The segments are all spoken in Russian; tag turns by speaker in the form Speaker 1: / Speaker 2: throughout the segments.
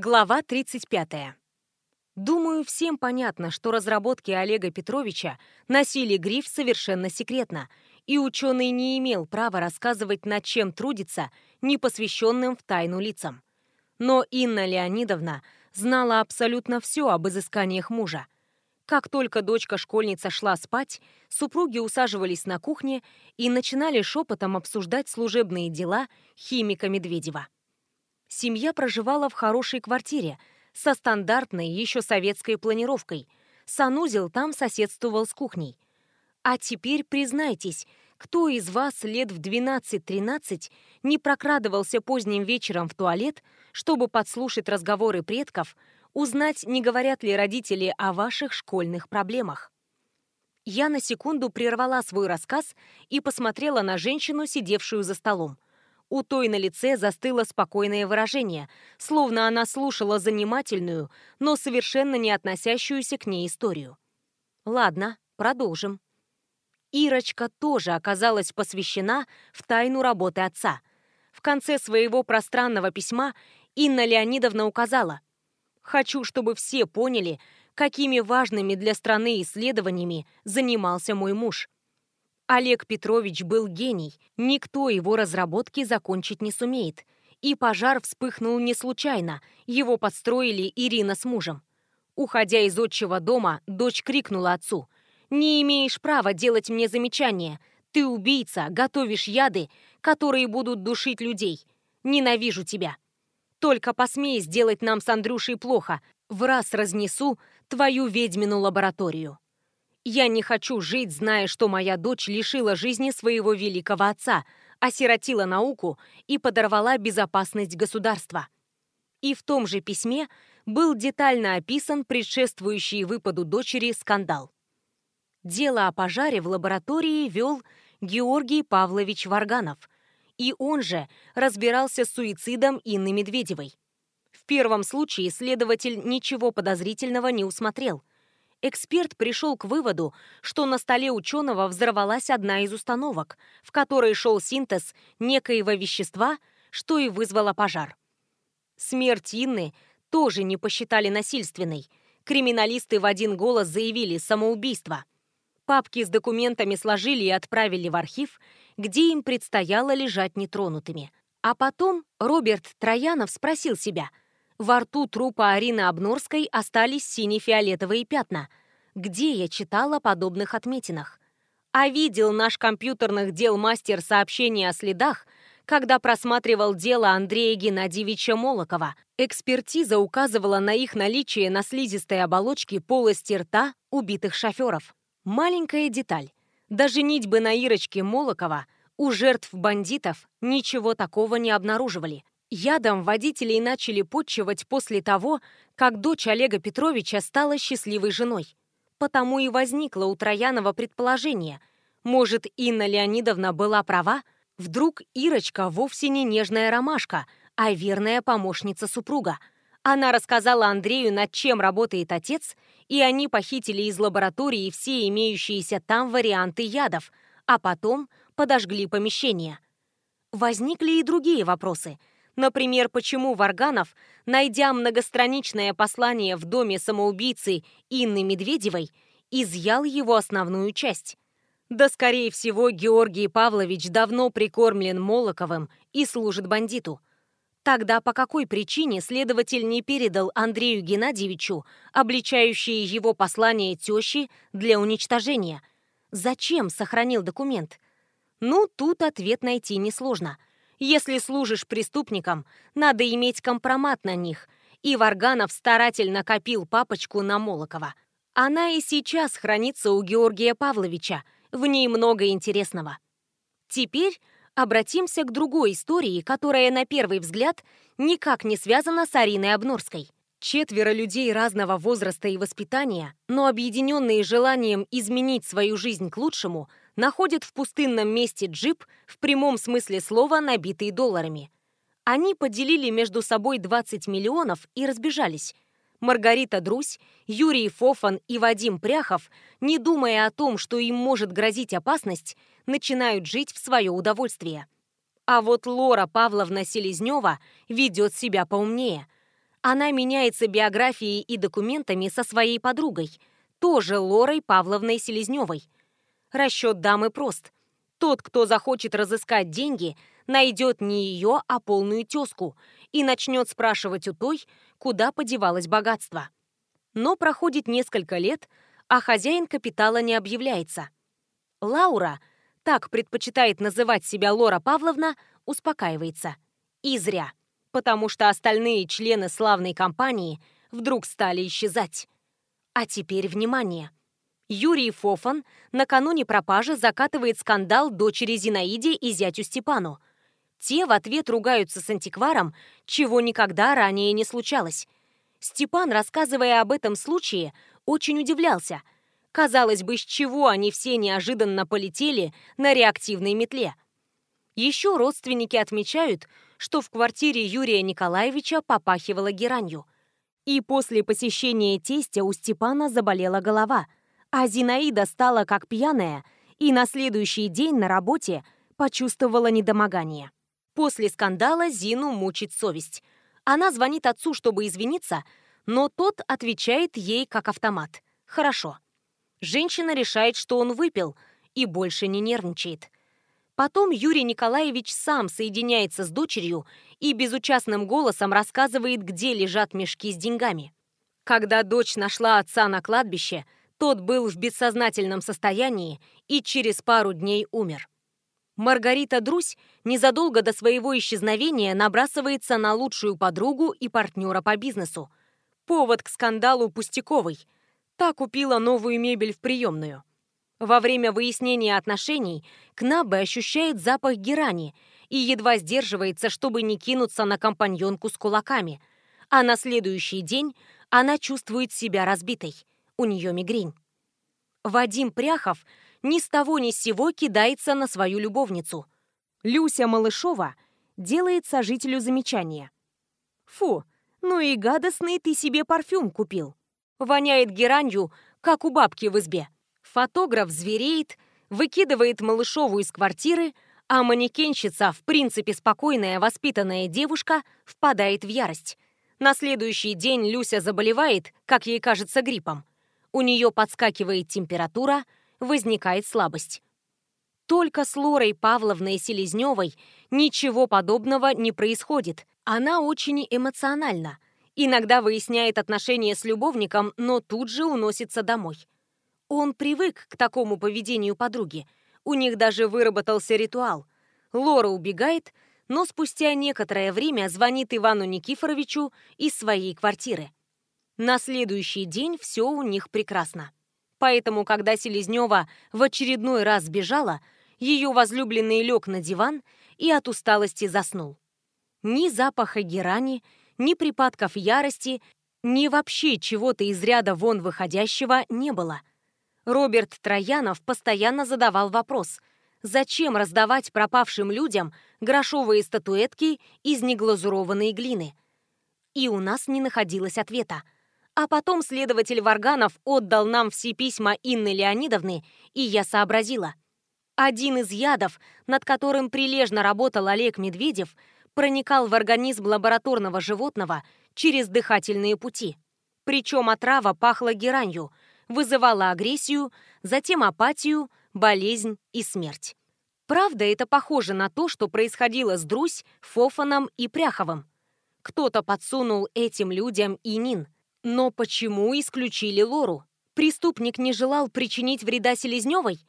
Speaker 1: Глава 35. Думаю, всем понятно, что разработки Олега Петровича носили гриф совершенно секретно, и ученый не имел права рассказывать, над чем трудится непосвященным в тайну лицам. Но Инна Леонидовна знала абсолютно все об изысканиях мужа. Как только дочка-школьница шла спать, супруги усаживались на кухне и начинали шепотом обсуждать служебные дела химика Медведева. Семья проживала в хорошей квартире, со стандартной еще советской планировкой. Санузел там соседствовал с кухней. А теперь признайтесь, кто из вас лет в 12-13 не прокрадывался поздним вечером в туалет, чтобы подслушать разговоры предков, узнать, не говорят ли родители о ваших школьных проблемах? Я на секунду прервала свой рассказ и посмотрела на женщину, сидевшую за столом. У той на лице застыло спокойное выражение, словно она слушала занимательную, но совершенно не относящуюся к ней историю. Ладно, продолжим. Ирочка тоже оказалась посвящена в тайну работы отца. В конце своего пространного письма Инна Леонидовна указала «Хочу, чтобы все поняли, какими важными для страны исследованиями занимался мой муж. Олег Петрович был гений, никто его разработки закончить не сумеет. И пожар вспыхнул не случайно, его подстроили Ирина с мужем. Уходя из отчего дома, дочь крикнула отцу. «Не имеешь права делать мне замечания. Ты убийца, готовишь яды, которые будут душить людей. Ненавижу тебя. Только посмей сделать нам с Андрюшей плохо, в раз разнесу твою ведьмину лабораторию». Я не хочу жить, зная, что моя дочь лишила жизни своего великого отца, осиротила науку и подорвала безопасность государства. И в том же письме был детально описан предшествующий выпаду дочери скандал. Дело о пожаре в лаборатории вел Георгий Павлович Варганов, и он же разбирался с суицидом Инны Медведевой. В первом случае следователь ничего подозрительного не усмотрел – эксперт пришел к выводу, что на столе ученого взорвалась одна из установок, в которой шел синтез некоего вещества, что и вызвало пожар. Смерть Инны тоже не посчитали насильственной. Криминалисты в один голос заявили самоубийство. Папки с документами сложили и отправили в архив, где им предстояло лежать нетронутыми. А потом Роберт Троянов спросил себя – во рту трупа Арины Обнорской остались сине-фиолетовые пятна. Где я читала подобных отметинах? А видел наш компьютерных дел мастер сообщения о следах, когда просматривал дело Андрея Геннадьевича Молокова. Экспертиза указывала на их наличие на слизистой оболочке полости рта убитых шоферов. Маленькая деталь. Даже нитьбы на Ирочке Молокова у жертв бандитов ничего такого не обнаруживали. Ядом водителей начали подчивать после того, как дочь Олега Петровича стала счастливой женой. Потому и возникло у Троянова предположение. Может, Инна Леонидовна была права? Вдруг Ирочка вовсе не нежная ромашка, а верная помощница супруга. Она рассказала Андрею, над чем работает отец, и они похитили из лаборатории все имеющиеся там варианты ядов, а потом подожгли помещение. Возникли и другие вопросы – Например, почему Варганов, найдя многостраничное послание в доме самоубийцы Инны Медведевой, изъял его основную часть. Да, скорее всего, Георгий Павлович давно прикормлен Молоковым и служит бандиту. Тогда по какой причине следователь не передал Андрею Геннадьевичу обличающие его послание тещи для уничтожения? Зачем сохранил документ? Ну, тут ответ найти несложно – если служишь преступникам, надо иметь компромат на них. И Варганов старательно копил папочку на Молокова. Она и сейчас хранится у Георгия Павловича. В ней много интересного. Теперь обратимся к другой истории, которая на первый взгляд никак не связана с Ариной Обнорской. Четверо людей разного возраста и воспитания, но объединенные желанием изменить свою жизнь к лучшему, находят в пустынном месте джип, в прямом смысле слова, набитый долларами. Они поделили между собой 20 миллионов и разбежались. Маргарита Друсь, Юрий Фофан и Вадим Пряхов, не думая о том, что им может грозить опасность, начинают жить в свое удовольствие. А вот Лора Павловна Селезнева ведет себя поумнее. Она меняется биографией и документами со своей подругой, тоже Лорой Павловной Селезневой. Расчет дамы прост. Тот, кто захочет разыскать деньги, найдет не ее, а полную тезку и начнет спрашивать у той, куда подевалось богатство. Но проходит несколько лет, а хозяин капитала не объявляется. Лаура, так предпочитает называть себя Лора Павловна, успокаивается. И зря, потому что остальные члены славной компании вдруг стали исчезать. А теперь внимание. Юрий Фофан накануне пропажи закатывает скандал дочери Зинаиде и зятю Степану. Те в ответ ругаются с антикваром, чего никогда ранее не случалось. Степан, рассказывая об этом случае, очень удивлялся. Казалось бы, с чего они все неожиданно полетели на реактивной метле. Еще родственники отмечают, что в квартире Юрия Николаевича попахивало геранью. И после посещения тестя у Степана заболела голова – а Зинаида стала как пьяная и на следующий день на работе почувствовала недомогание. После скандала Зину мучит совесть. Она звонит отцу, чтобы извиниться, но тот отвечает ей как автомат. «Хорошо». Женщина решает, что он выпил и больше не нервничает. Потом Юрий Николаевич сам соединяется с дочерью и безучастным голосом рассказывает, где лежат мешки с деньгами. Когда дочь нашла отца на кладбище – тот был в бессознательном состоянии и через пару дней умер. Маргарита Друсь незадолго до своего исчезновения набрасывается на лучшую подругу и партнера по бизнесу. Повод к скандалу пустяковый. Та купила новую мебель в приемную. Во время выяснения отношений Кнабе ощущает запах герани и едва сдерживается, чтобы не кинуться на компаньонку с кулаками. А на следующий день она чувствует себя разбитой у нее мигрень. Вадим Пряхов ни с того ни с сего кидается на свою любовницу. Люся Малышова делает сожителю замечание. «Фу, ну и гадостный ты себе парфюм купил. Воняет геранью, как у бабки в избе». Фотограф звереет, выкидывает Малышову из квартиры, а манекенщица, в принципе спокойная, воспитанная девушка, впадает в ярость. На следующий день Люся заболевает, как ей кажется, гриппом. У нее подскакивает температура, возникает слабость. Только с Лорой Павловной Селезневой ничего подобного не происходит. Она очень эмоциональна. Иногда выясняет отношения с любовником, но тут же уносится домой. Он привык к такому поведению подруги. У них даже выработался ритуал. Лора убегает, но спустя некоторое время звонит Ивану Никифоровичу из своей квартиры. На следующий день все у них прекрасно. Поэтому, когда Селезнева в очередной раз сбежала, ее возлюбленный лег на диван и от усталости заснул. Ни запаха герани, ни припадков ярости, ни вообще чего-то из ряда вон выходящего не было. Роберт Троянов постоянно задавал вопрос, зачем раздавать пропавшим людям грошовые статуэтки из неглазурованной глины? И у нас не находилось ответа. А потом следователь Варганов отдал нам все письма Инны Леонидовны, и я сообразила. Один из ядов, над которым прилежно работал Олег Медведев, проникал в организм лабораторного животного через дыхательные пути. Причем отрава пахла геранью, вызывала агрессию, затем апатию, болезнь и смерть. Правда, это похоже на то, что происходило с Друсь, Фофаном и Пряховым. Кто-то подсунул этим людям инин – но почему исключили Лору? Преступник не желал причинить вреда Селезневой?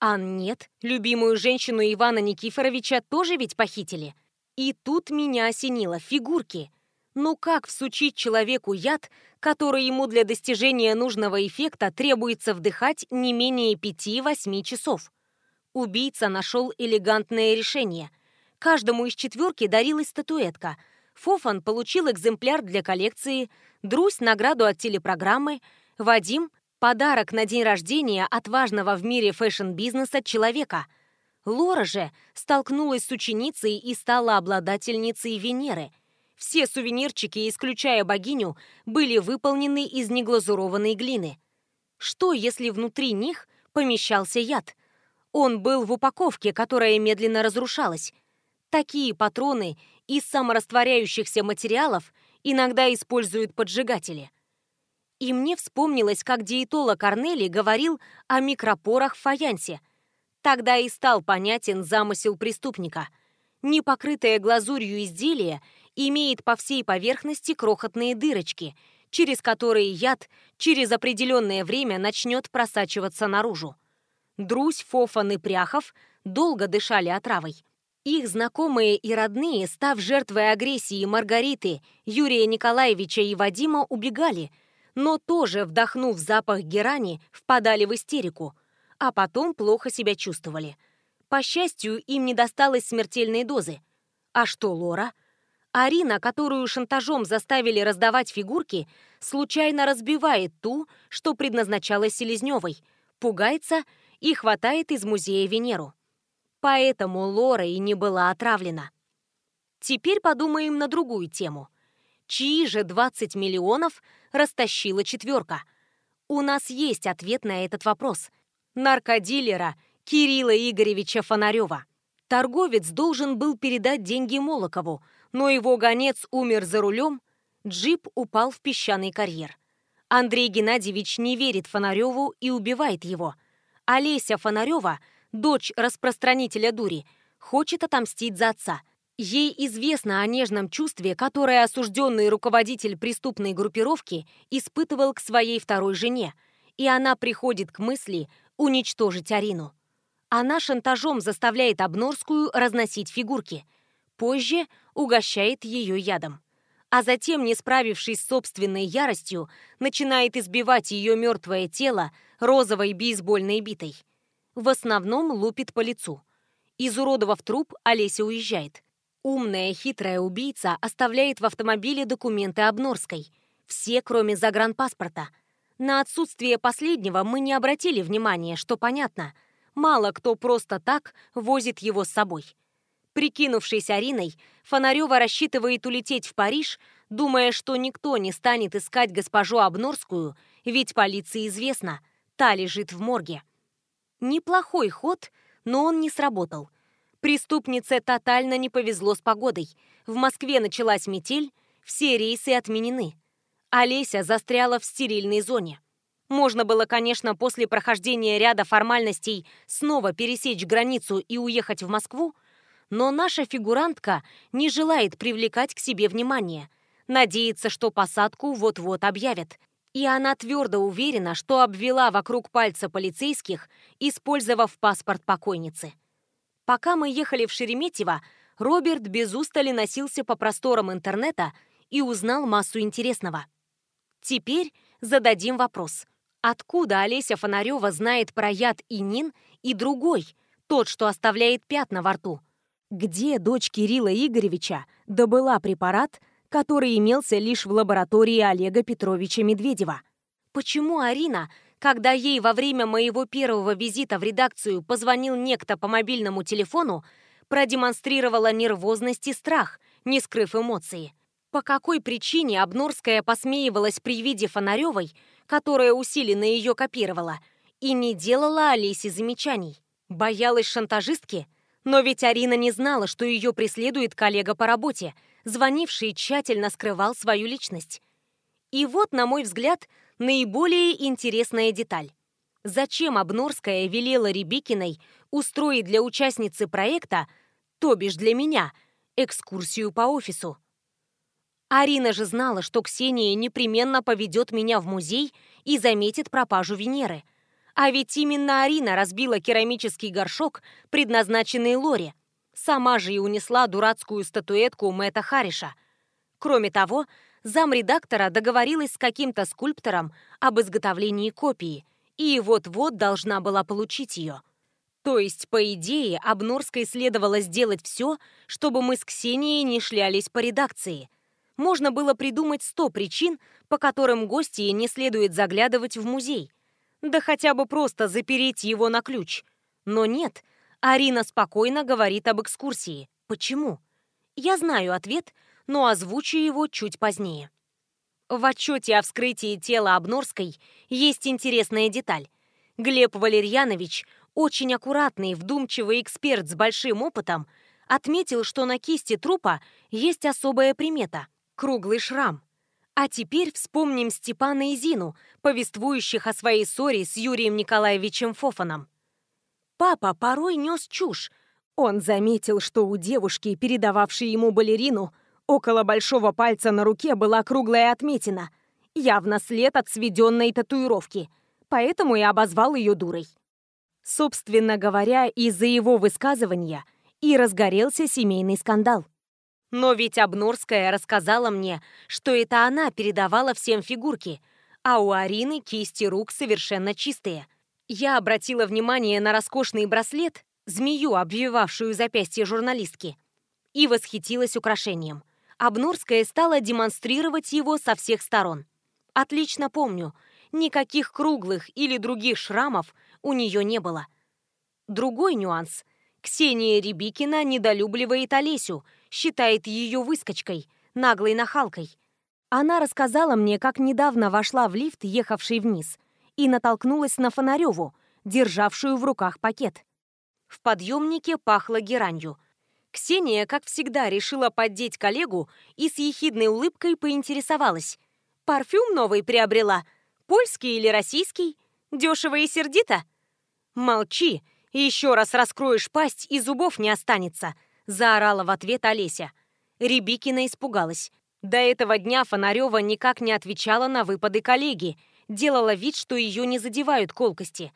Speaker 1: А нет, любимую женщину Ивана Никифоровича тоже ведь похитили. И тут меня осенило фигурки. Ну как всучить человеку яд, который ему для достижения нужного эффекта требуется вдыхать не менее 5-8 часов? Убийца нашел элегантное решение. Каждому из четверки дарилась статуэтка. Фофан получил экземпляр для коллекции – Друсь – награду от телепрограммы, Вадим – подарок на день рождения от важного в мире фэшн-бизнеса человека. Лора же столкнулась с ученицей и стала обладательницей Венеры. Все сувенирчики, исключая богиню, были выполнены из неглазурованной глины. Что, если внутри них помещался яд? Он был в упаковке, которая медленно разрушалась. Такие патроны из саморастворяющихся материалов – иногда используют поджигатели. И мне вспомнилось, как диетолог Корнели говорил о микропорах в фаянсе. Тогда и стал понятен замысел преступника. Непокрытое глазурью изделие имеет по всей поверхности крохотные дырочки, через которые яд через определенное время начнет просачиваться наружу. Друзь, Фофан и Пряхов долго дышали отравой. Их знакомые и родные, став жертвой агрессии Маргариты, Юрия Николаевича и Вадима, убегали, но тоже, вдохнув запах герани, впадали в истерику, а потом плохо себя чувствовали. По счастью, им не досталось смертельной дозы. А что Лора? Арина, которую шантажом заставили раздавать фигурки, случайно разбивает ту, что предназначалась Селезневой, пугается и хватает из музея Венеру. Поэтому Лора и не была отравлена. Теперь подумаем на другую тему. Чьи же 20 миллионов растащила четверка? У нас есть ответ на этот вопрос. Наркодилера Кирилла Игоревича Фонарева. Торговец должен был передать деньги Молокову, но его гонец умер за рулем, джип упал в песчаный карьер. Андрей Геннадьевич не верит Фонареву и убивает его – Олеся Фонарева, дочь распространителя дури, хочет отомстить за отца. Ей известно о нежном чувстве, которое осужденный руководитель преступной группировки испытывал к своей второй жене, и она приходит к мысли уничтожить Арину. Она шантажом заставляет Обнорскую разносить фигурки. Позже угощает ее ядом. А затем, не справившись с собственной яростью, начинает избивать ее мертвое тело розовой бейсбольной битой. В основном лупит по лицу. Изуродовав труп, Олеся уезжает. Умная, хитрая убийца оставляет в автомобиле документы Обнорской. Все, кроме загранпаспорта. На отсутствие последнего мы не обратили внимания, что понятно. Мало кто просто так возит его с собой. Прикинувшись Ариной, Фонарева рассчитывает улететь в Париж, думая, что никто не станет искать госпожу Обнорскую, ведь полиции известно, та лежит в морге. Неплохой ход, но он не сработал. Преступнице тотально не повезло с погодой. В Москве началась метель, все рейсы отменены. Олеся застряла в стерильной зоне. Можно было, конечно, после прохождения ряда формальностей снова пересечь границу и уехать в Москву, но наша фигурантка не желает привлекать к себе внимание. Надеется, что посадку вот-вот объявят. И она твердо уверена, что обвела вокруг пальца полицейских, использовав паспорт покойницы. Пока мы ехали в Шереметьево, Роберт без устали носился по просторам интернета и узнал массу интересного. Теперь зададим вопрос. Откуда Олеся Фонарева знает про яд Нин и другой, тот, что оставляет пятна во рту? Где дочь Кирилла Игоревича добыла препарат, который имелся лишь в лаборатории Олега Петровича Медведева. Почему Арина, когда ей во время моего первого визита в редакцию позвонил некто по мобильному телефону, продемонстрировала нервозность и страх, не скрыв эмоции? По какой причине Обнорская посмеивалась при виде Фонаревой, которая усиленно ее копировала, и не делала Олесе замечаний? Боялась шантажистки? Но ведь Арина не знала, что ее преследует коллега по работе – звонивший тщательно скрывал свою личность. И вот, на мой взгляд, наиболее интересная деталь. Зачем Обнорская велела Рябикиной устроить для участницы проекта, то бишь для меня, экскурсию по офису? Арина же знала, что Ксения непременно поведет меня в музей и заметит пропажу Венеры. А ведь именно Арина разбила керамический горшок, предназначенный Лоре. Сама же и унесла дурацкую статуэтку Мэтта Хариша. Кроме того, замредактора договорилась с каким-то скульптором об изготовлении копии, и вот-вот должна была получить ее. То есть, по идее, Обнорской следовало сделать все, чтобы мы с Ксенией не шлялись по редакции. Можно было придумать сто причин, по которым гости не следует заглядывать в музей. Да хотя бы просто запереть его на ключ. Но нет, Арина спокойно говорит об экскурсии. Почему? Я знаю ответ, но озвучу его чуть позднее. В отчете о вскрытии тела Обнорской есть интересная деталь. Глеб Валерьянович, очень аккуратный, вдумчивый эксперт с большим опытом, отметил, что на кисти трупа есть особая примета. круглый шрам. А теперь вспомним Степана и Зину, повествующих о своей ссоре с Юрием Николаевичем Фофаном. Папа порой нес чушь. Он заметил, что у девушки, передававшей ему балерину, около большого пальца на руке была круглая отметина, явно след от сведенной татуировки, поэтому и обозвал ее дурой. Собственно говоря, из-за его высказывания и разгорелся семейный скандал. Но ведь Обнорская рассказала мне, что это она передавала всем фигурки, а у Арины кисти рук совершенно чистые. Я обратила внимание на роскошный браслет, змею, обвивавшую запястье журналистки, и восхитилась украшением. Обнорская стала демонстрировать его со всех сторон. Отлично помню, никаких круглых или других шрамов у нее не было. Другой нюанс. Ксения Рябикина недолюбливает Олесю – считает ее выскочкой, наглой нахалкой. Она рассказала мне, как недавно вошла в лифт, ехавший вниз, и натолкнулась на Фонареву, державшую в руках пакет. В подъемнике пахло геранью. Ксения, как всегда, решила поддеть коллегу и с ехидной улыбкой поинтересовалась. «Парфюм новый приобрела? Польский или российский? Дешево и сердито?» «Молчи, еще раз раскроешь пасть, и зубов не останется», заорала в ответ Олеся. Рябикина испугалась. До этого дня Фонарева никак не отвечала на выпады коллеги, делала вид, что ее не задевают колкости.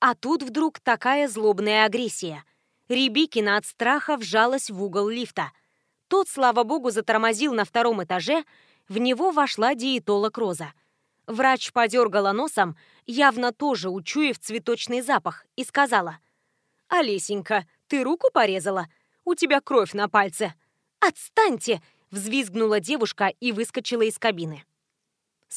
Speaker 1: А тут вдруг такая злобная агрессия. Рябикина от страха вжалась в угол лифта. Тот, слава богу, затормозил на втором этаже, в него вошла диетолог Роза. Врач подергала носом, явно тоже учуяв цветочный запах, и сказала. «Олесенька, ты руку порезала? У тебя кровь на пальце!» «Отстаньте!» — взвизгнула девушка и выскочила из кабины.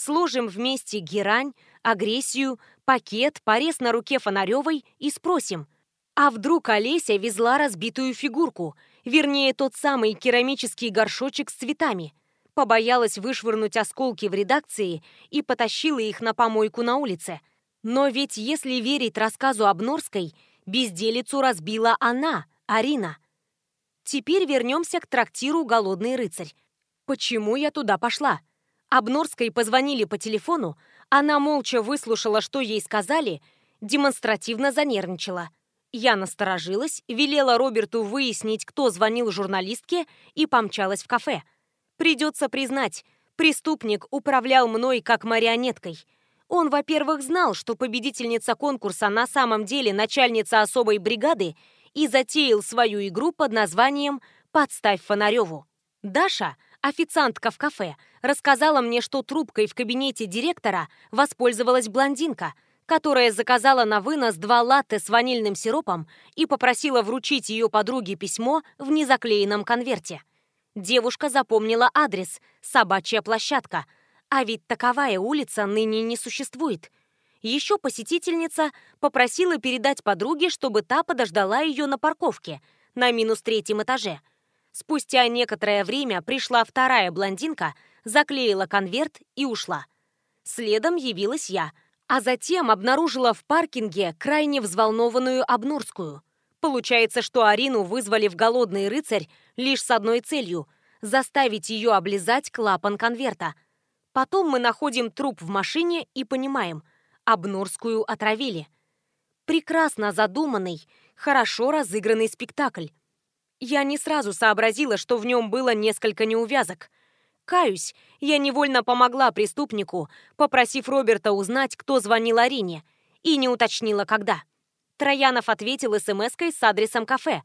Speaker 1: Сложим вместе герань, агрессию, пакет, порез на руке Фонаревой и спросим, а вдруг Олеся везла разбитую фигурку, вернее, тот самый керамический горшочек с цветами, побоялась вышвырнуть осколки в редакции и потащила их на помойку на улице. Но ведь если верить рассказу Обнорской, безделицу разбила она, Арина – Теперь вернемся к трактиру «Голодный рыцарь». Почему я туда пошла? Обнорской позвонили по телефону, она молча выслушала, что ей сказали, демонстративно занервничала. Я насторожилась, велела Роберту выяснить, кто звонил журналистке, и помчалась в кафе. Придется признать, преступник управлял мной как марионеткой. Он, во-первых, знал, что победительница конкурса на самом деле начальница особой бригады и затеял свою игру под названием «Подставь Фонареву». Даша, официантка в кафе, рассказала мне, что трубкой в кабинете директора воспользовалась блондинка, которая заказала на вынос два латте с ванильным сиропом и попросила вручить ее подруге письмо в незаклеенном конверте. Девушка запомнила адрес «Собачья площадка», а ведь таковая улица ныне не существует – еще посетительница попросила передать подруге, чтобы та подождала ее на парковке на минус третьем этаже. Спустя некоторое время пришла вторая блондинка, заклеила конверт и ушла. Следом явилась я, а затем обнаружила в паркинге крайне взволнованную Обнурскую. Получается, что Арину вызвали в «Голодный рыцарь» лишь с одной целью – заставить ее облизать клапан конверта. Потом мы находим труп в машине и понимаем – Обнорскую отравили. Прекрасно задуманный, хорошо разыгранный спектакль. Я не сразу сообразила, что в нем было несколько неувязок. Каюсь, я невольно помогла преступнику, попросив Роберта узнать, кто звонил Арине, и не уточнила, когда. Троянов ответил смс-кой с адресом кафе,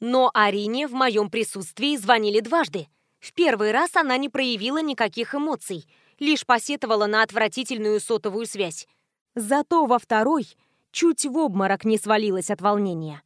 Speaker 1: но Арине в моем присутствии звонили дважды. В первый раз она не проявила никаких эмоций, лишь посетовала на отвратительную сотовую связь. Зато во второй чуть в обморок не свалилась от волнения.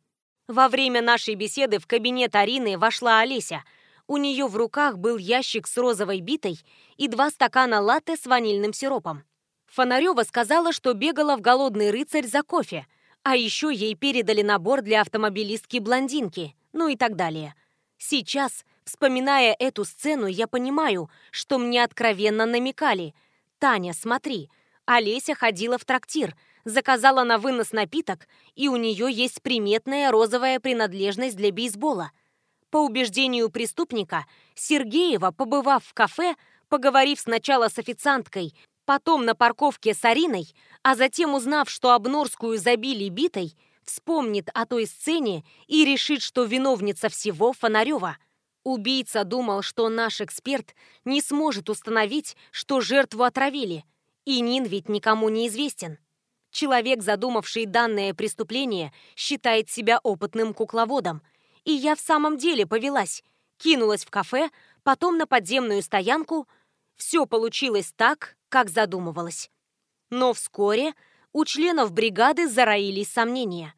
Speaker 1: Во время нашей беседы в кабинет Арины вошла Олеся. У нее в руках был ящик с розовой битой и два стакана латте с ванильным сиропом. Фонарева сказала, что бегала в «Голодный рыцарь» за кофе, а еще ей передали набор для автомобилистки-блондинки, ну и так далее. Сейчас, вспоминая эту сцену, я понимаю, что мне откровенно намекали. «Таня, смотри, Олеся ходила в трактир, заказала на вынос напиток, и у нее есть приметная розовая принадлежность для бейсбола. По убеждению преступника, Сергеева, побывав в кафе, Поговорив сначала с официанткой, потом на парковке с Ариной, а затем узнав, что Обнорскую забили битой, вспомнит о той сцене и решит, что виновница всего Фонарева. Убийца думал, что наш эксперт не сможет установить, что жертву отравили, и Нин ведь никому не известен. Человек, задумавший данное преступление, считает себя опытным кукловодом. И я в самом деле повелась. Кинулась в кафе, потом на подземную стоянку. Все получилось так, как задумывалось. Но вскоре у членов бригады зароились сомнения.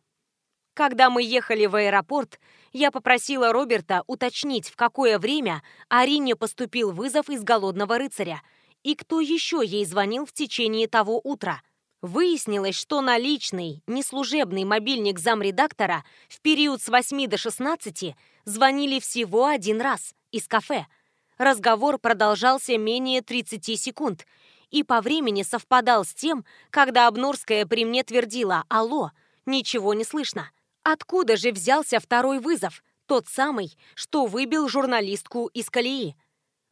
Speaker 1: Когда мы ехали в аэропорт, я попросила Роберта уточнить, в какое время Арине поступил вызов из «Голодного рыцаря» и кто еще ей звонил в течение того утра. Выяснилось, что на личный, неслужебный мобильник замредактора в период с 8 до 16 звонили всего один раз из кафе. Разговор продолжался менее 30 секунд и по времени совпадал с тем, когда Обнорская при мне твердила «Алло, ничего не слышно». Откуда же взялся второй вызов, тот самый, что выбил журналистку из колеи?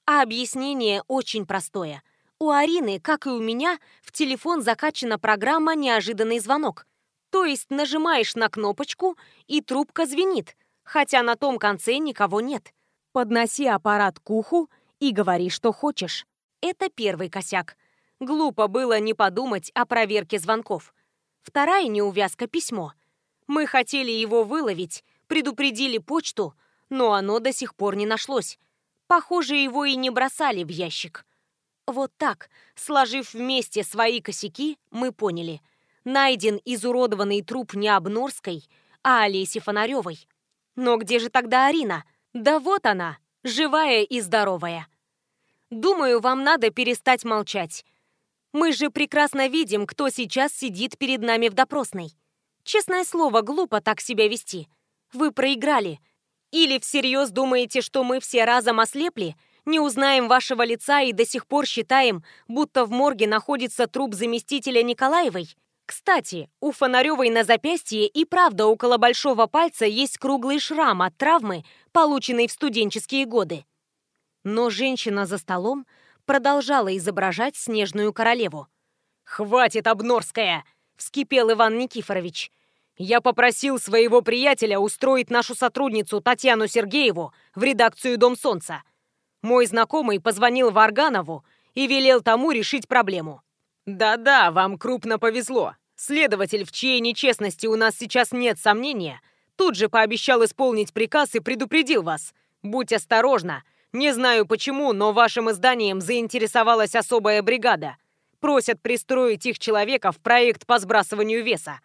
Speaker 1: А объяснение очень простое. У Арины, как и у меня, в телефон закачана программа «Неожиданный звонок». То есть нажимаешь на кнопочку, и трубка звенит, хотя на том конце никого нет. Подноси аппарат к уху и говори, что хочешь. Это первый косяк. Глупо было не подумать о проверке звонков. Вторая неувязка – письмо – мы хотели его выловить, предупредили почту, но оно до сих пор не нашлось. Похоже, его и не бросали в ящик. Вот так, сложив вместе свои косяки, мы поняли. Найден изуродованный труп не Обнорской, а Олеси Фонаревой. Но где же тогда Арина? Да вот она, живая и здоровая. Думаю, вам надо перестать молчать. Мы же прекрасно видим, кто сейчас сидит перед нами в допросной. Честное слово, глупо так себя вести. Вы проиграли. Или всерьез думаете, что мы все разом ослепли, не узнаем вашего лица и до сих пор считаем, будто в морге находится труп заместителя Николаевой? Кстати, у Фонаревой на запястье и правда около большого пальца есть круглый шрам от травмы, полученной в студенческие годы. Но женщина за столом продолжала изображать снежную королеву. «Хватит, Обнорская!» вскипел Иван Никифорович. «Я попросил своего приятеля устроить нашу сотрудницу Татьяну Сергееву в редакцию «Дом солнца». Мой знакомый позвонил Варганову и велел тому решить проблему. «Да-да, вам крупно повезло. Следователь, в чьей нечестности у нас сейчас нет сомнения, тут же пообещал исполнить приказ и предупредил вас. Будь осторожна. Не знаю почему, но вашим изданием заинтересовалась особая бригада просят пристроить их человека в проект по сбрасыванию веса.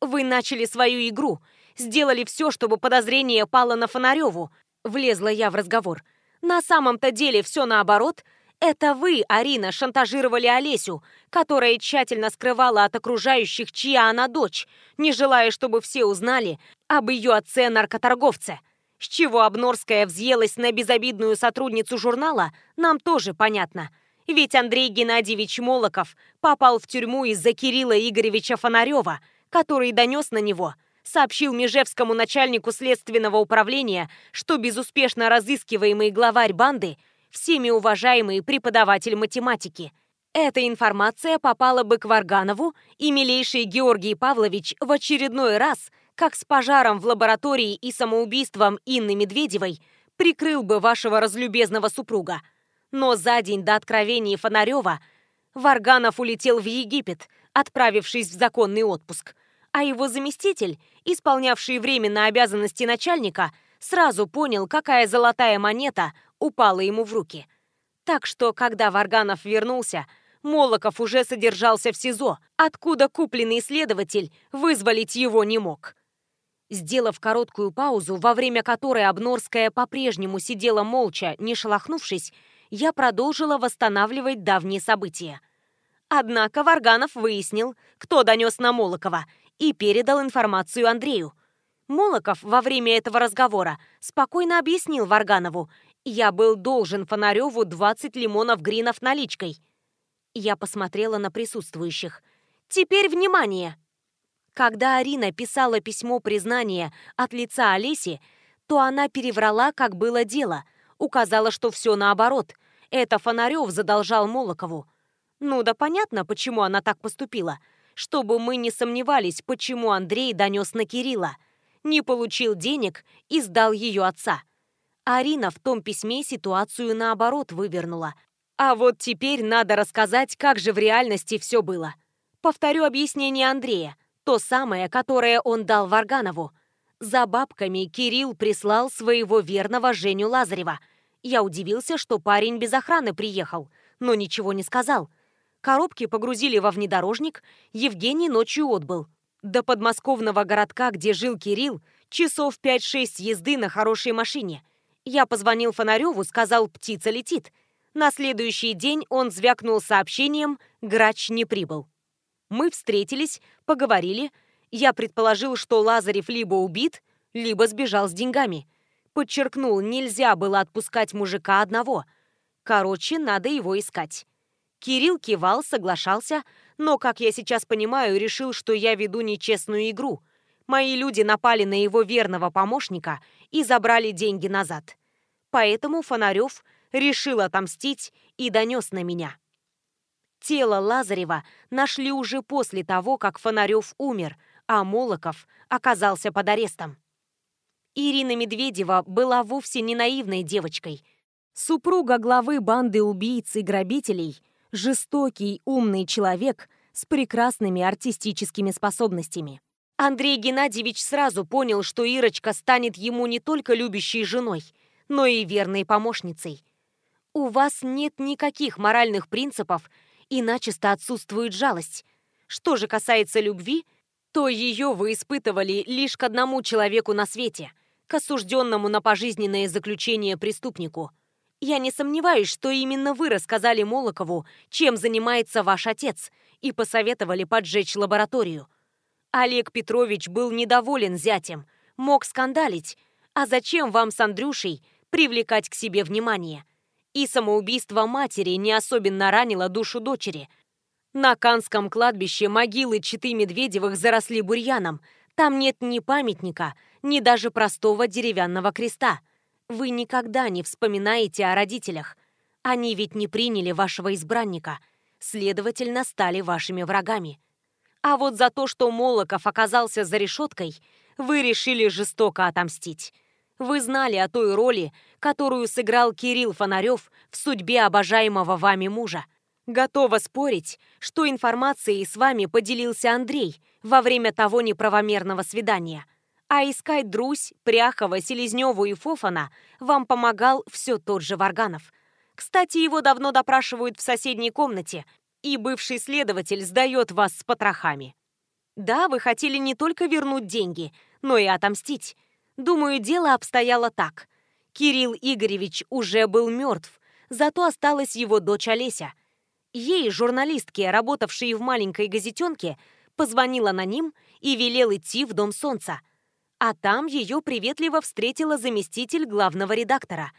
Speaker 1: Вы начали свою игру, сделали все, чтобы подозрение пало на Фонареву. Влезла я в разговор. На самом-то деле все наоборот. Это вы, Арина, шантажировали Олесю, которая тщательно скрывала от окружающих, чья она дочь, не желая, чтобы все узнали об ее отце-наркоторговце. С чего Обнорская взъелась на безобидную сотрудницу журнала, нам тоже понятно – ведь Андрей Геннадьевич Молоков попал в тюрьму из-за Кирилла Игоревича Фонарева, который донес на него, сообщил Межевскому начальнику следственного управления, что безуспешно разыскиваемый главарь банды – всеми уважаемый преподаватель математики. Эта информация попала бы к Варганову, и милейший Георгий Павлович в очередной раз, как с пожаром в лаборатории и самоубийством Инны Медведевой, прикрыл бы вашего разлюбезного супруга – но за день до откровений Фонарева Варганов улетел в Египет, отправившись в законный отпуск. А его заместитель, исполнявший временно обязанности начальника, сразу понял, какая золотая монета упала ему в руки. Так что, когда Варганов вернулся, Молоков уже содержался в СИЗО, откуда купленный следователь вызволить его не мог. Сделав короткую паузу, во время которой Обнорская по-прежнему сидела молча, не шелохнувшись, я продолжила восстанавливать давние события. Однако Варганов выяснил, кто донес на Молокова, и передал информацию Андрею. Молоков во время этого разговора спокойно объяснил Варганову, я был должен Фонареву 20 лимонов гринов наличкой. Я посмотрела на присутствующих. Теперь внимание! Когда Арина писала письмо признания от лица Олеси, то она переврала, как было дело, указала, что все наоборот. Это Фонарев задолжал Молокову. Ну да понятно, почему она так поступила. Чтобы мы не сомневались, почему Андрей донес на Кирилла. Не получил денег и сдал ее отца. Арина в том письме ситуацию наоборот вывернула. А вот теперь надо рассказать, как же в реальности все было. Повторю объяснение Андрея. То самое, которое он дал Варганову. За бабками Кирилл прислал своего верного Женю Лазарева. Я удивился, что парень без охраны приехал, но ничего не сказал. Коробки погрузили во внедорожник, Евгений ночью отбыл. До подмосковного городка, где жил Кирилл, часов 5-6 езды на хорошей машине. Я позвонил Фонареву, сказал «птица летит». На следующий день он звякнул сообщением «Грач не прибыл». Мы встретились, поговорили. Я предположил, что Лазарев либо убит, либо сбежал с деньгами. Подчеркнул, нельзя было отпускать мужика одного. Короче, надо его искать. Кирилл кивал, соглашался, но, как я сейчас понимаю, решил, что я веду нечестную игру. Мои люди напали на его верного помощника и забрали деньги назад. Поэтому Фонарев решил отомстить и донес на меня. Тело Лазарева нашли уже после того, как Фонарев умер, а Молоков оказался под арестом. Ирина Медведева была вовсе не наивной девочкой. Супруга главы банды убийц и грабителей – жестокий, умный человек с прекрасными артистическими способностями. Андрей Геннадьевич сразу понял, что Ирочка станет ему не только любящей женой, но и верной помощницей. У вас нет никаких моральных принципов и начисто отсутствует жалость. Что же касается любви, то ее вы испытывали лишь к одному человеку на свете, к осужденному на пожизненное заключение преступнику. Я не сомневаюсь, что именно вы рассказали Молокову, чем занимается ваш отец, и посоветовали поджечь лабораторию. Олег Петрович был недоволен зятем, мог скандалить. А зачем вам с Андрюшей привлекать к себе внимание? И самоубийство матери не особенно ранило душу дочери. На Канском кладбище могилы Читы Медведевых заросли бурьяном. Там нет ни памятника, ни даже простого деревянного креста. Вы никогда не вспоминаете о родителях. Они ведь не приняли вашего избранника, следовательно, стали вашими врагами. А вот за то, что Молоков оказался за решеткой, вы решили жестоко отомстить. Вы знали о той роли, которую сыграл Кирилл Фонарев в судьбе обожаемого вами мужа. Готова спорить, что информацией с вами поделился Андрей во время того неправомерного свидания. А искать Друсь, Пряхова, Селезневу и Фофана вам помогал все тот же Варганов. Кстати, его давно допрашивают в соседней комнате, и бывший следователь сдает вас с потрохами. Да, вы хотели не только вернуть деньги, но и отомстить. Думаю, дело обстояло так. Кирилл Игоревич уже был мертв, зато осталась его дочь Олеся. Ей, журналистке, работавшей в маленькой газетенке, позвонил аноним и велел идти в Дом Солнца. А там ее приветливо встретила заместитель главного редактора.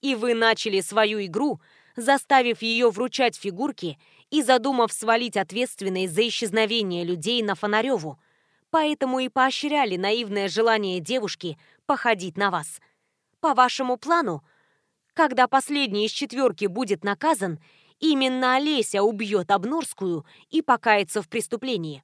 Speaker 1: И вы начали свою игру, заставив ее вручать фигурки и задумав свалить ответственность за исчезновение людей на Фонареву – поэтому и поощряли наивное желание девушки походить на вас. По вашему плану, когда последний из четверки будет наказан, именно Олеся убьет Обнорскую и покается в преступлении.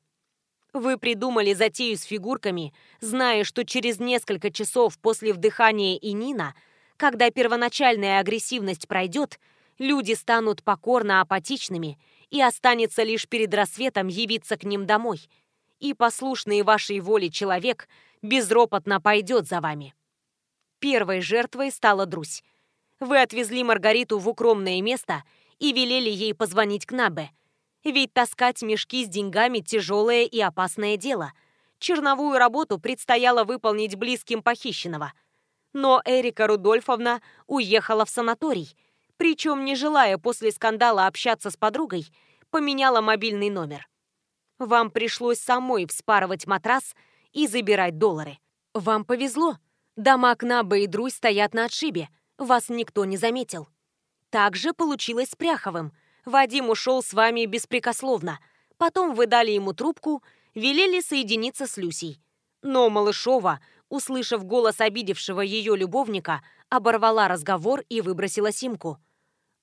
Speaker 1: Вы придумали затею с фигурками, зная, что через несколько часов после вдыхания инина, когда первоначальная агрессивность пройдет, люди станут покорно апатичными и останется лишь перед рассветом явиться к ним домой – и послушный вашей воле человек безропотно пойдет за вами. Первой жертвой стала Друсь. Вы отвезли Маргариту в укромное место и велели ей позвонить к Набе. Ведь таскать мешки с деньгами – тяжелое и опасное дело. Черновую работу предстояло выполнить близким похищенного. Но Эрика Рудольфовна уехала в санаторий, причем, не желая после скандала общаться с подругой, поменяла мобильный номер. Вам пришлось самой вспарывать матрас и забирать доллары. Вам повезло. Дома Кнаба и Друй стоят на отшибе. Вас никто не заметил. Так же получилось с Пряховым. Вадим ушел с вами беспрекословно. Потом вы дали ему трубку, велели соединиться с Люсей. Но Малышова, услышав голос обидевшего ее любовника, оборвала разговор и выбросила симку.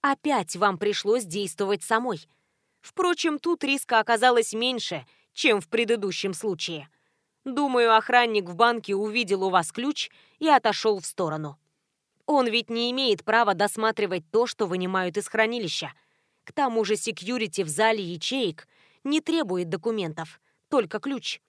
Speaker 1: Опять вам пришлось действовать самой. Впрочем, тут риска оказалось меньше, чем в предыдущем случае. Думаю, охранник в банке увидел у вас ключ и отошел в сторону. Он ведь не имеет права досматривать то, что вынимают из хранилища. К тому же секьюрити в зале ячеек не требует документов, только ключ.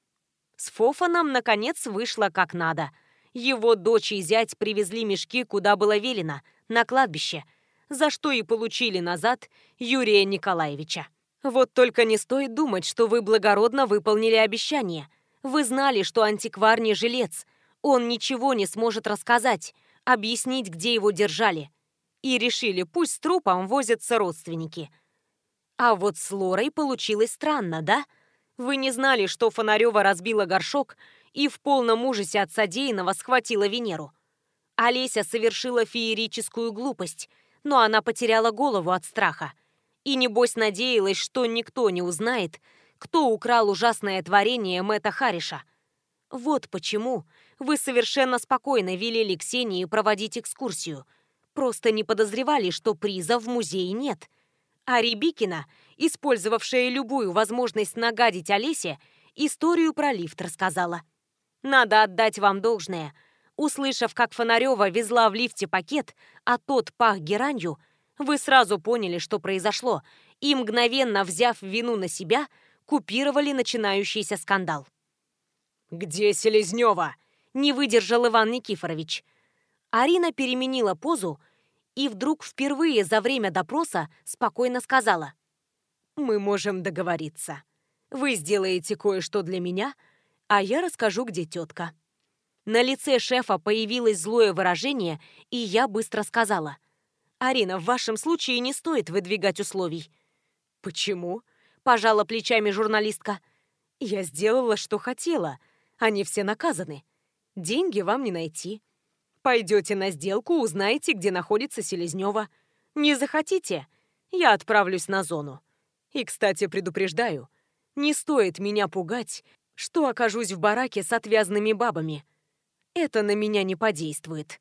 Speaker 1: С Фофаном, наконец, вышло как надо. Его дочь и зять привезли мешки, куда было велено, на кладбище, за что и получили назад Юрия Николаевича. Вот только не стоит думать, что вы благородно выполнили обещание. Вы знали, что антиквар не жилец. Он ничего не сможет рассказать, объяснить, где его держали. И решили, пусть с трупом возятся родственники. А вот с Лорой получилось странно, да? Вы не знали, что Фонарева разбила горшок и в полном ужасе от содеянного схватила Венеру. Олеся совершила феерическую глупость, но она потеряла голову от страха. И небось надеялась, что никто не узнает, кто украл ужасное творение Мэтта Хариша. Вот почему вы совершенно спокойно велели Ксении проводить экскурсию. Просто не подозревали, что приза в музее нет. А Рябикина, использовавшая любую возможность нагадить Олесе, историю про лифт рассказала. Надо отдать вам должное. Услышав, как Фонарева везла в лифте пакет, а тот пах геранью, вы сразу поняли, что произошло, и, мгновенно взяв вину на себя, купировали начинающийся скандал.
Speaker 2: «Где Селезнева?»
Speaker 1: не выдержал Иван Никифорович. Арина переменила позу и вдруг впервые за время допроса спокойно сказала. «Мы можем договориться. Вы сделаете кое-что для меня, а я расскажу, где тетка». На лице шефа появилось злое выражение, и я быстро сказала. «Арина, в вашем случае не стоит выдвигать условий». «Почему?» – пожала плечами журналистка. «Я сделала, что хотела. Они все наказаны. Деньги вам не найти. Пойдете на сделку, узнаете, где находится Селезнева. Не захотите, я отправлюсь на зону. И, кстати, предупреждаю, не стоит меня пугать, что окажусь в бараке с отвязными бабами. Это на меня не подействует.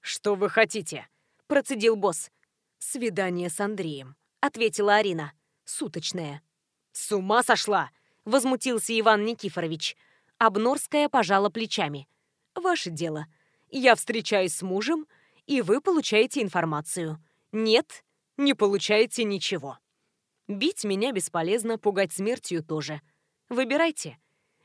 Speaker 2: «Что вы хотите?» – процедил босс.
Speaker 1: «Свидание с Андреем», – ответила Арина. «Суточное».
Speaker 2: «С ума сошла!» – возмутился Иван Никифорович.
Speaker 1: Обнорская пожала плечами. Ваше дело. Я встречаюсь с мужем, и вы получаете информацию. Нет, не получаете ничего. Бить меня бесполезно, пугать смертью тоже. Выбирайте.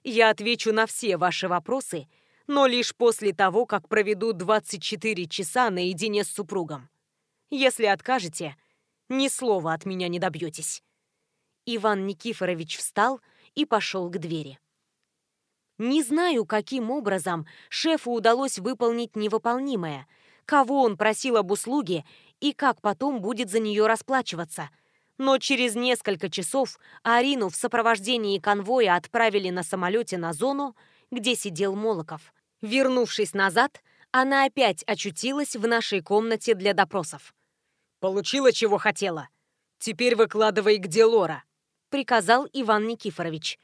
Speaker 1: Я отвечу на все ваши вопросы, но лишь после того, как проведу 24 часа наедине с супругом. Если откажете, ни слова от меня не добьетесь. Иван Никифорович встал и пошел к двери. Не знаю, каким образом шефу удалось выполнить невыполнимое, кого он просил об услуге и как потом будет за нее расплачиваться. Но через несколько часов Арину в сопровождении конвоя отправили на самолете на зону, где сидел Молоков. Вернувшись назад, она опять очутилась в нашей комнате для допросов.
Speaker 2: «Получила, чего хотела. Теперь выкладывай, где Лора», —
Speaker 1: приказал Иван Никифорович.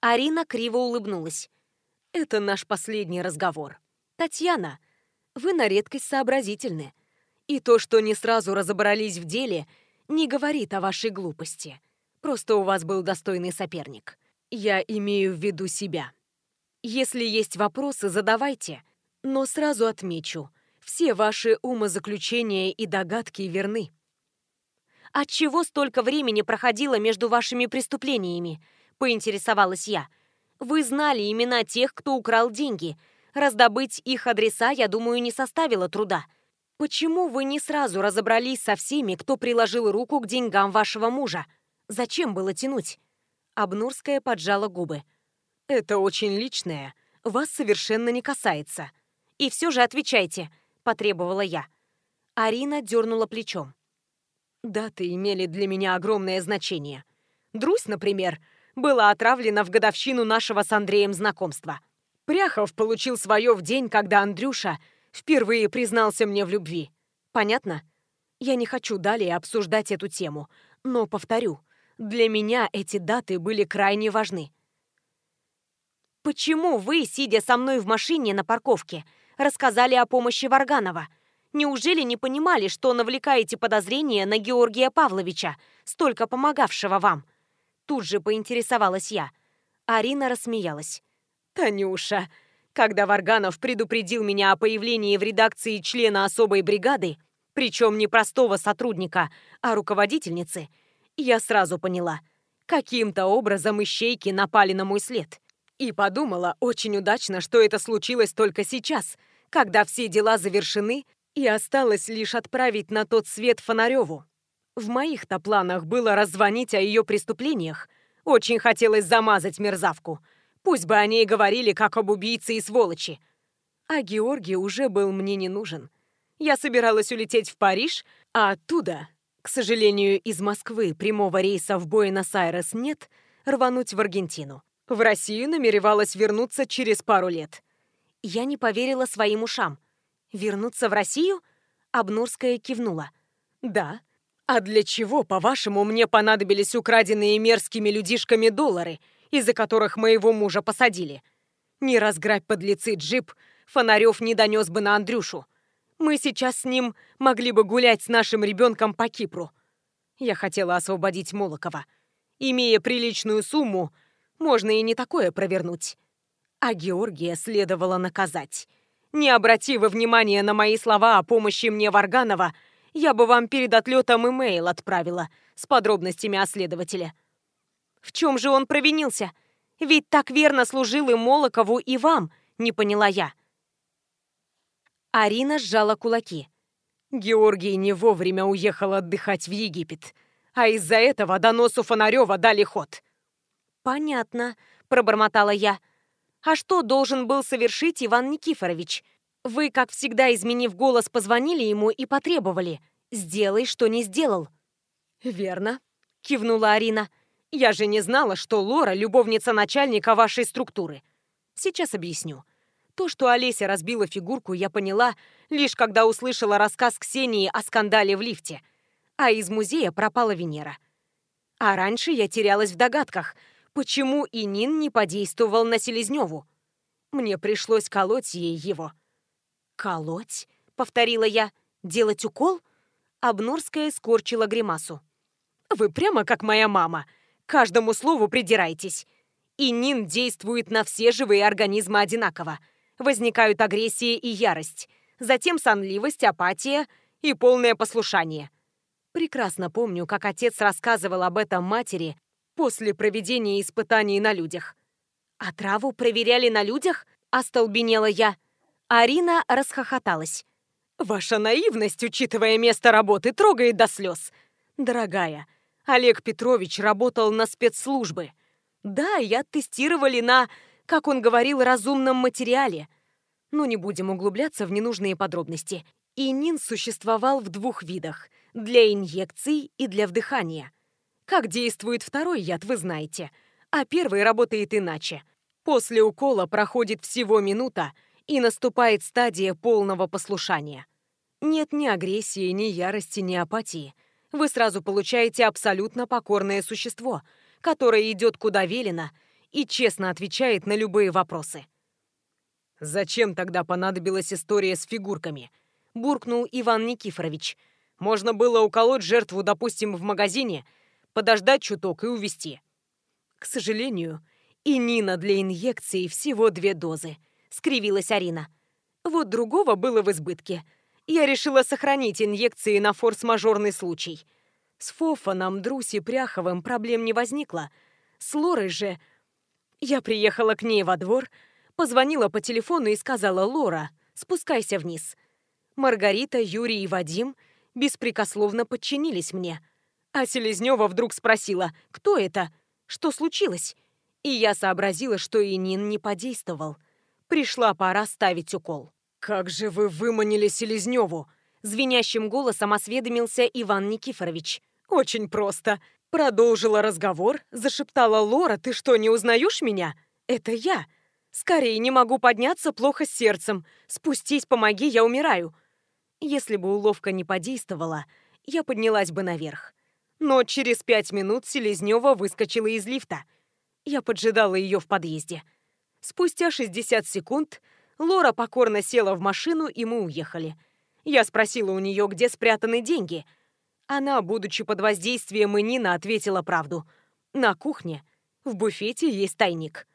Speaker 1: Арина криво улыбнулась. Это наш последний разговор. Татьяна, вы на редкость сообразительны. И то, что не сразу разобрались в деле, не говорит о вашей глупости. Просто у вас был достойный соперник. Я имею в виду себя. Если есть вопросы, задавайте. Но сразу отмечу, все ваши умозаключения и догадки верны. «Отчего столько времени проходило между вашими преступлениями?» – поинтересовалась я – вы знали имена тех, кто украл деньги. Раздобыть их адреса, я думаю, не составило труда. Почему вы не сразу разобрались со всеми, кто приложил руку к деньгам вашего мужа? Зачем было тянуть?» Обнурская поджала губы. «Это очень личное. Вас совершенно не касается. И все же отвечайте», — потребовала я. Арина дернула плечом. «Даты имели для меня огромное значение. Друзь, например, — была отравлена в годовщину нашего с Андреем знакомства. Пряхов получил свое в день, когда Андрюша впервые признался мне в любви. Понятно? Я не хочу далее обсуждать эту тему, но повторю, для меня эти даты были крайне важны. Почему вы, сидя со мной в машине на парковке, рассказали о помощи Варганова? Неужели не понимали, что навлекаете подозрения на Георгия Павловича, столько помогавшего вам? Тут же поинтересовалась я. Арина рассмеялась.
Speaker 2: «Танюша, когда Варганов предупредил меня о появлении в редакции члена особой бригады, причем не простого сотрудника, а руководительницы, я сразу поняла, каким-то образом ищейки напали на мой след. И подумала, очень удачно, что это случилось только сейчас, когда все дела завершены, и осталось лишь отправить на тот свет Фонареву. В моих-то планах было раззвонить о ее преступлениях. Очень хотелось замазать мерзавку. Пусть бы о ней говорили, как об убийце и сволочи. А Георгий уже был мне не нужен. Я собиралась улететь в Париж, а оттуда, к сожалению, из Москвы прямого рейса в Буэнос-Айрес нет, рвануть в Аргентину. В Россию намеревалась вернуться через пару лет.
Speaker 1: Я не поверила своим ушам. «Вернуться в Россию?» Обнурская кивнула.
Speaker 2: «Да. А для чего, по-вашему, мне понадобились украденные мерзкими людишками доллары, из-за которых моего мужа посадили? Не разграбь подлецы джип, Фонарев не донес бы на Андрюшу. Мы сейчас с ним могли бы гулять с нашим ребенком по Кипру. Я хотела освободить Молокова. Имея приличную сумму, можно и не такое провернуть. А Георгия следовало наказать. Не обрати вы внимания на мои слова о помощи мне Варганова, я бы вам перед отлетом имейл отправила с подробностями о следователе.
Speaker 1: В чем же он провинился? Ведь так верно служил и Молокову, и вам, не поняла я. Арина сжала кулаки.
Speaker 2: Георгий не вовремя уехал отдыхать в Египет, а из-за этого доносу Фонарева дали ход.
Speaker 1: «Понятно», — пробормотала я. «А что должен был совершить Иван Никифорович? Вы, как всегда, изменив голос, позвонили ему и потребовали. Сделай, что не сделал».
Speaker 2: «Верно», — кивнула Арина. «Я же не знала, что Лора — любовница начальника вашей структуры. Сейчас объясню. То, что Олеся разбила фигурку, я поняла, лишь когда услышала рассказ Ксении о скандале в лифте. А из музея пропала Венера. А раньше я терялась в догадках, почему и Нин не подействовал на Селезневу. Мне пришлось колоть ей его.
Speaker 1: «Колоть?» — повторила я. «Делать укол?» Обнорская скорчила гримасу.
Speaker 2: «Вы прямо как моя мама. Каждому слову придирайтесь. И Нин действует на все живые организмы одинаково возникают агрессия и ярость, затем сонливость, апатия и полное послушание. Прекрасно помню, как отец рассказывал об этом матери после проведения испытаний на людях.
Speaker 1: «А траву проверяли на людях?» – остолбенела я. Арина расхохоталась.
Speaker 2: «Ваша наивность, учитывая место работы, трогает до слез. Дорогая, Олег Петрович работал на спецслужбы. Да, я тестировали на как он говорил, разумном материале. Но не будем углубляться в ненужные подробности. Инин существовал в двух видах – для инъекций и для вдыхания. Как действует второй яд, вы знаете, а первый работает иначе. После укола проходит всего минута, и наступает стадия полного послушания. Нет ни агрессии, ни ярости, ни апатии. Вы сразу получаете абсолютно покорное существо, которое идет куда велено – и честно отвечает на любые вопросы. «Зачем тогда понадобилась история с фигурками?» – буркнул Иван Никифорович. «Можно было уколоть жертву, допустим, в магазине, подождать чуток и увезти». «К сожалению, и Нина для инъекции всего две дозы», – скривилась Арина. «Вот другого было в избытке. Я решила сохранить инъекции на форс-мажорный случай. С Фофаном, Друси, Пряховым проблем не возникло. С Лорой же я приехала к ней во двор, позвонила по телефону и сказала «Лора, спускайся вниз». Маргарита, Юрий и Вадим беспрекословно подчинились мне. А Селезнева вдруг спросила «Кто это? Что случилось?» И я сообразила, что и Нин не подействовал. Пришла пора ставить укол. «Как же вы выманили Селезневу?» Звенящим голосом осведомился Иван Никифорович. «Очень просто. Продолжила разговор, зашептала Лора, «Ты что, не узнаешь меня? Это я. Скорее, не могу подняться, плохо с сердцем. Спустись, помоги, я умираю». Если бы уловка не подействовала, я поднялась бы наверх. Но через пять минут Селезнева выскочила из лифта. Я поджидала ее в подъезде. Спустя 60 секунд Лора покорно села в машину, и мы уехали. Я спросила у нее, где спрятаны деньги. Она, будучи под воздействием Инина, ответила правду. На кухне, в буфете есть тайник.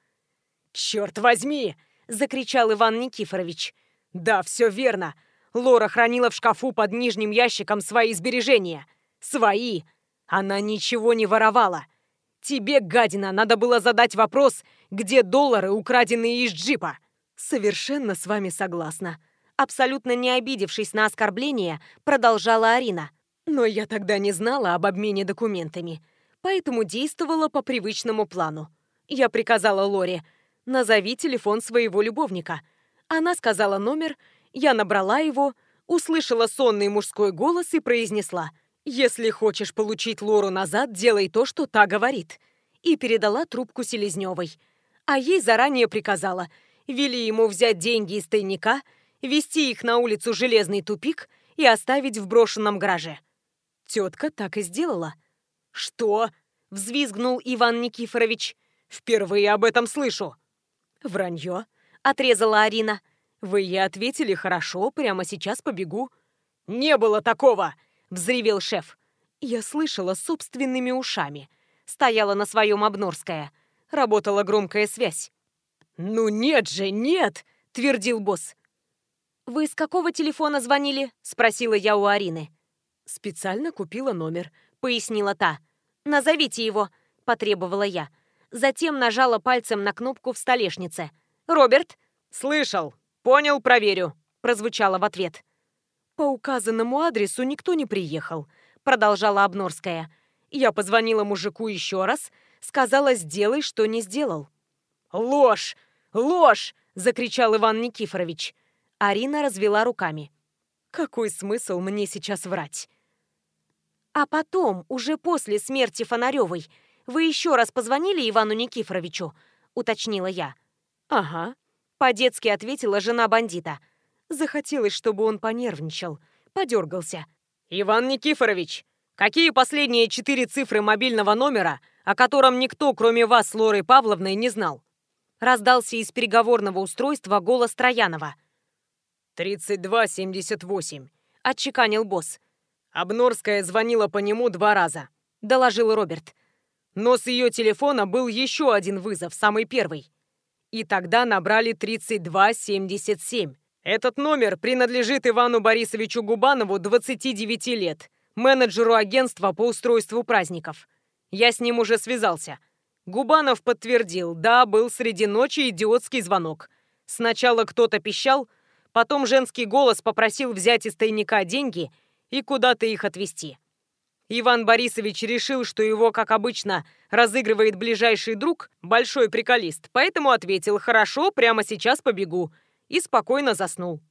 Speaker 2: «Черт возьми!» — закричал Иван Никифорович. «Да, все верно. Лора хранила в шкафу под нижним ящиком свои сбережения. Свои. Она ничего не воровала. Тебе, гадина, надо было задать вопрос, где доллары, украденные из джипа. Совершенно с вами согласна. Абсолютно не обидевшись на оскорбление, продолжала Арина. Но я тогда не знала об обмене документами, поэтому действовала по привычному плану. Я приказала Лоре, назови телефон своего любовника. Она сказала номер, я набрала его, услышала сонный мужской голос и произнесла – «Если хочешь получить Лору назад, делай то, что та говорит». И передала трубку Селезневой. А ей заранее приказала. Вели ему взять деньги из тайника, вести их на улицу Железный тупик и оставить в брошенном гараже. Тетка так и сделала. «Что?» — взвизгнул Иван Никифорович. «Впервые об этом слышу». «Вранье», — отрезала Арина. «Вы ей ответили хорошо, прямо сейчас побегу». «Не было такого!» — взревел шеф. Я слышала собственными ушами. Стояла на своем Обнорская. Работала громкая связь. «Ну нет же, нет!» — твердил босс. «Вы с какого телефона звонили?» — спросила я у Арины. «Специально купила номер», — пояснила та. «Назовите его», — потребовала я. Затем нажала пальцем на кнопку в столешнице. «Роберт?» «Слышал. Понял, проверю», — прозвучало в ответ. «По указанному адресу никто не приехал», — продолжала Обнорская. Я позвонила мужику еще раз, сказала «сделай, что не сделал». «Ложь! Ложь!» — закричал Иван Никифорович. Арина развела руками. «Какой смысл мне сейчас врать?» «А потом, уже после смерти Фонаревой, вы еще раз позвонили Ивану Никифоровичу?» — уточнила я. «Ага», — по-детски ответила жена бандита. Захотелось, чтобы он понервничал, подергался. «Иван Никифорович, какие последние четыре цифры мобильного номера, о котором никто, кроме вас с Лорой Павловной, не знал?» Раздался из переговорного устройства голос Троянова. «3278», — отчеканил босс. «Обнорская звонила по нему два раза», — доложил Роберт. Но с ее телефона был еще один вызов, самый первый. И тогда набрали 3277. Этот номер принадлежит Ивану Борисовичу Губанову, 29 лет, менеджеру агентства по устройству праздников. Я с ним уже связался. Губанов подтвердил, да, был среди ночи идиотский звонок. Сначала кто-то пищал, потом женский голос попросил взять из тайника деньги и куда-то их отвезти. Иван Борисович решил, что его, как обычно, разыгрывает ближайший друг, большой приколист, поэтому ответил «Хорошо, прямо сейчас побегу» и спокойно заснул.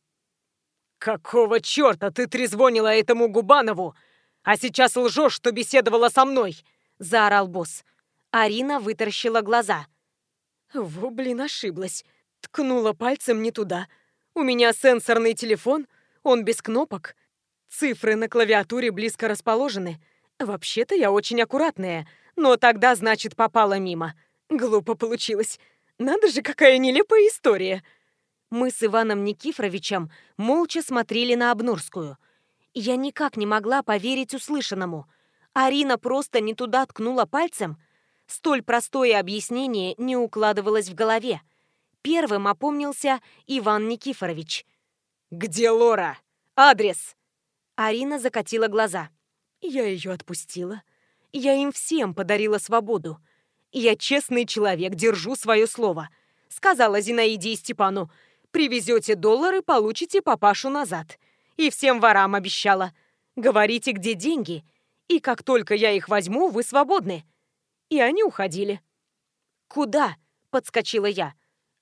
Speaker 2: «Какого черта ты трезвонила этому Губанову, а сейчас лжешь, что беседовала со мной?» – заорал босс. Арина вытаращила глаза. «Во, блин, ошиблась. Ткнула пальцем не туда. У меня сенсорный телефон, он без кнопок. Цифры на клавиатуре близко расположены. Вообще-то я очень аккуратная, но тогда, значит, попала мимо. Глупо получилось. Надо же, какая нелепая история!» Мы с Иваном Никифоровичем молча смотрели на Обнурскую. Я никак не могла поверить услышанному. Арина просто не туда ткнула пальцем. Столь простое объяснение не укладывалось в голове. Первым опомнился Иван Никифорович. «Где Лора? Адрес!» Арина закатила глаза. «Я ее отпустила. Я им всем подарила свободу. Я честный человек, держу свое слово», — сказала Зинаиде и Степану. Привезете доллары, получите папашу назад. И всем ворам обещала. Говорите, где деньги. И как только я их возьму, вы свободны. И они уходили. «Куда?» — подскочила я.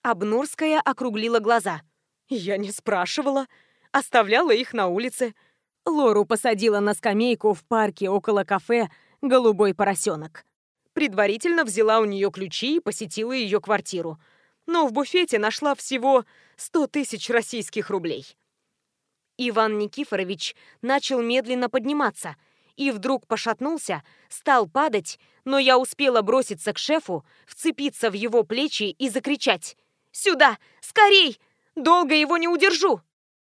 Speaker 2: Обнурская округлила глаза. Я не спрашивала. Оставляла их на улице. Лору посадила на скамейку в парке около кафе «Голубой поросенок». Предварительно взяла у нее ключи и посетила ее квартиру — но в буфете нашла всего 100 тысяч российских рублей. Иван Никифорович начал медленно подниматься и вдруг пошатнулся, стал падать, но я успела броситься к шефу, вцепиться в его плечи и закричать «Сюда! Скорей! Долго его не удержу!»